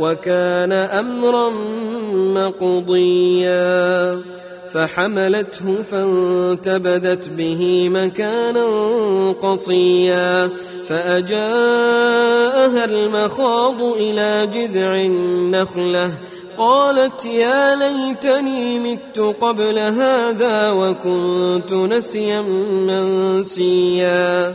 وكان أمرا مقضيا فحملته فانتبذت به مكانا قصيا فأجاءها المخاض إلى جذع النخلة قالت يا ليتني مت قبل هذا وكنت نسيا منسيا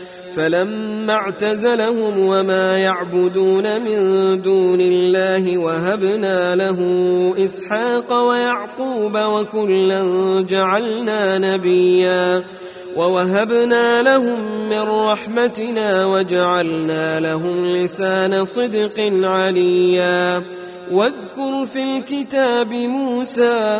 فلما اعتزلهم وما يعبدون من دون الله وهبنا له إسحاق ويعقوب وكلا جعلنا نبيا ووهبنا لهم من رحمتنا وجعلنا لهم لسان صدق عليا واذكر في الكتاب موسى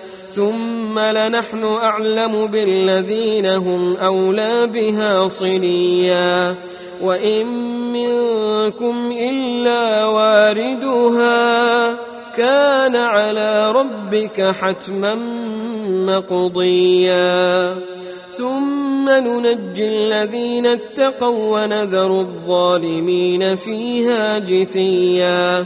ثم لنحن أعلم بالذين هم أولى بها صليا. وإن منكم إلا واردها كان على ربك حتما مقضيا. ثم ننجي الذين اتقوا ونذر الظالمين فيها جثيا.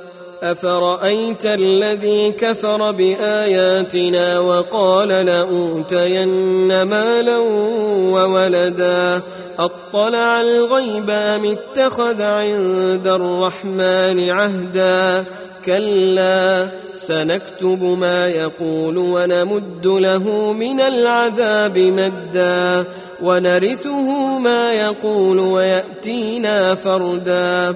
أفرأيت الذي كفر بآياتنا وقال لأوتين مالا وولدا؟ أطلع الغيب أم اتخذ عند الرحمن عهدا؟ كلا سنكتب ما يقول ونمد له من العذاب مدا. ونرثه ما يقول ويأتينا فردا.